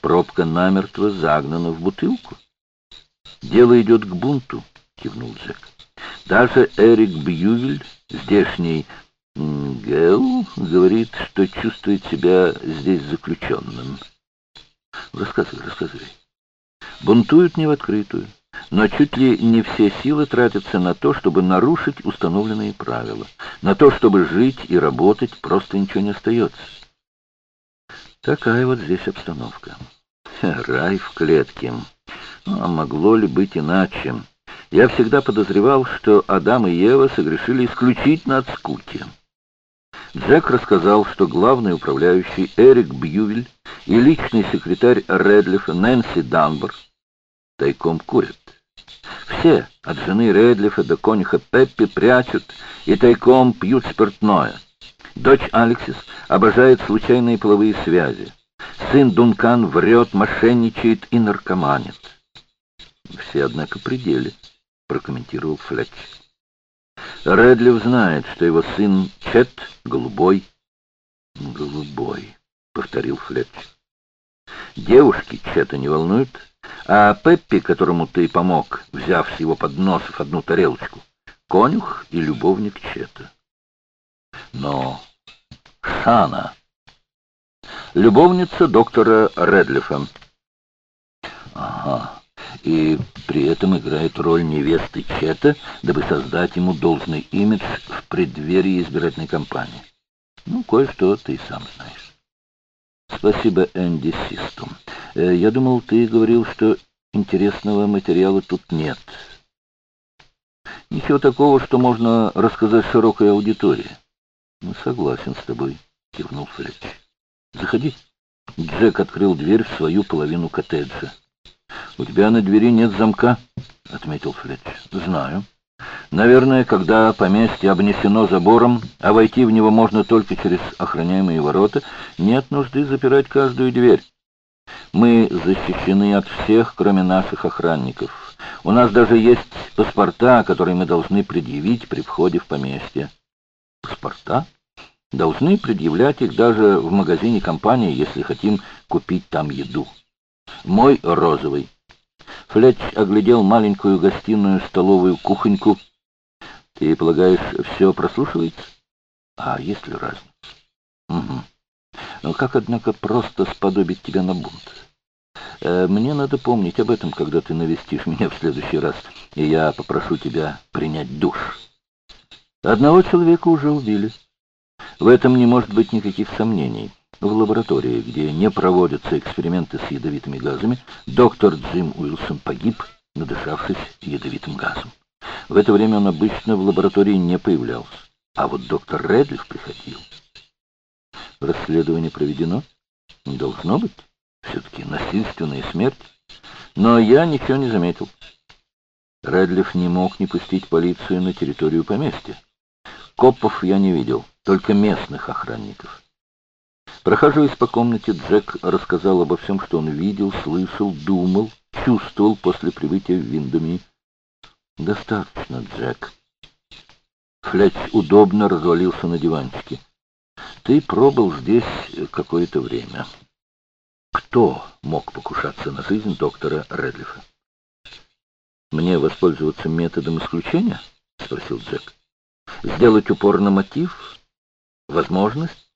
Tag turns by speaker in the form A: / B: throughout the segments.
A: Пробка намертво загнана в бутылку. «Дело идет к бунту», — кивнул Джек. «Даже Эрик Бьювель, здешний Гэл, говорит, что чувствует себя здесь заключенным». «Рассказывай, рассказывай». «Бунтуют не в открытую, но чуть ли не все силы тратятся на то, чтобы нарушить установленные правила. На то, чтобы жить и работать, просто ничего не остается». Такая вот здесь обстановка. Рай в клетке. Ну, а могло ли быть иначе? Я всегда подозревал, что Адам и Ева согрешили исключительно от скуки. Джек рассказал, что главный управляющий Эрик Бьювель и личный секретарь Редлифа Нэнси Данбор тайком курят. Все, от жены Редлифа до конюха Пеппи, прячут и тайком пьют спиртное. Дочь Алексис обожает случайные половые связи. Сын Дункан врет, мошенничает и наркоманит. Все, однако, пределе, прокомментировал Флетч. Редлив знает, что его сын Чет голубой. Голубой, повторил Флетч. Девушки Чета не волнуют, а Пеппи, которому ты помог, взяв с его подносов одну тарелочку, конюх и любовник Чета. Но Шана, любовница доктора Редлифа. Ага и при этом играет роль невесты Чета, дабы создать ему должный имидж в преддверии избирательной кампании. Ну, кое-что ты сам знаешь. Спасибо, Энди Систум. Э, я думал, ты говорил, что интересного материала тут нет. Ничего такого, что можно рассказать широкой аудитории. Ну, согласен с тобой, кивнул Флетч. Заходи. Джек открыл дверь в свою половину коттеджа. «У тебя на двери нет замка», — отметил Флетч. «Знаю. Наверное, когда поместье обнесено забором, а войти в него можно только через охраняемые ворота, нет нужды запирать каждую дверь. Мы защищены от всех, кроме наших охранников. У нас даже есть паспорта, которые мы должны предъявить при входе в поместье». «Паспорта?» «Должны предъявлять их даже в магазине компании, если хотим купить там еду». «Мой розовый». Флетч оглядел маленькую гостиную, столовую, кухоньку. Ты полагаешь, все прослушивается? А есть ли разница? Угу. Но как, однако, просто сподобить тебя на бунт? Э, мне надо помнить об этом, когда ты навестишь меня в следующий раз, и я попрошу тебя принять душ. Одного человека уже убили. В этом не может быть никаких сомнений. В лаборатории, где не проводятся эксперименты с ядовитыми газами, доктор Джим Уилсон погиб, надышавшись ядовитым газом. В это время он обычно в лаборатории не появлялся, а вот доктор Редлиф приходил. Расследование проведено? Должно быть. Все-таки насильственная смерть. Но я ничего не заметил. Редлиф не мог не пустить полицию на территорию поместья. Копов я не видел, только местных охранников. Прохаживаясь по комнате, Джек рассказал обо всем, что он видел, слышал, думал, чувствовал после прибытия в Виндами. «Достаточно, Джек». Флетч удобно развалился на диванчике. «Ты пробыл здесь какое-то время. Кто мог покушаться на жизнь доктора Редлифа?» «Мне воспользоваться методом исключения?» — спросил Джек. «Сделать упор на мотив? Возможность?»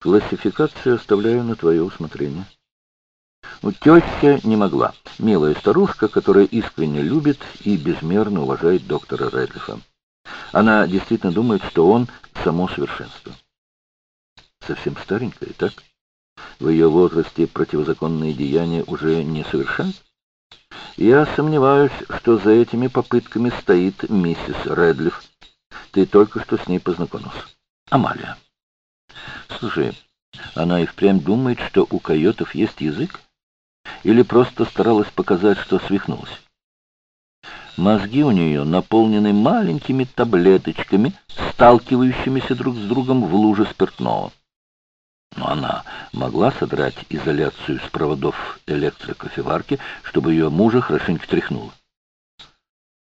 A: Классификацию оставляю на твое усмотрение. Ну, теща не могла. Милая старушка, которая искренне любит и безмерно уважает доктора Редлифа. Она действительно думает, что он само совершенство. Совсем старенькая, так? В ее возрасте противозаконные деяния уже не совершают? Я сомневаюсь, что за этими попытками стоит миссис Редлиф. Ты только что с ней познакомился. Амалия. Слушай, она и впрямь думает, что у койотов есть язык? Или просто старалась показать, что свихнулась? Мозги у нее наполнены маленькими таблеточками, сталкивающимися друг с другом в луже спиртного. Но она могла содрать изоляцию с проводов электрокофеварки, чтобы ее мужа хорошенько тряхнуло.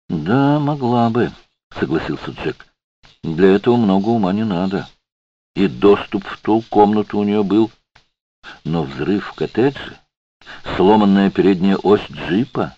A: «Да, могла бы», — согласился Джек. «Для этого много ума не надо» и доступ в ту комнату у нее был. Но взрыв в коттедже, сломанная передняя ось джипа,